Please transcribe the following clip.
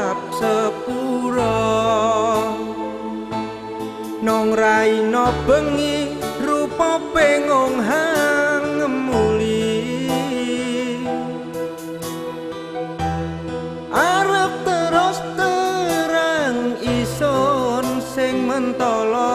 tetap sepuro nong raino bengi rupa pengong hang muli arep terus terang ison sing mentolo.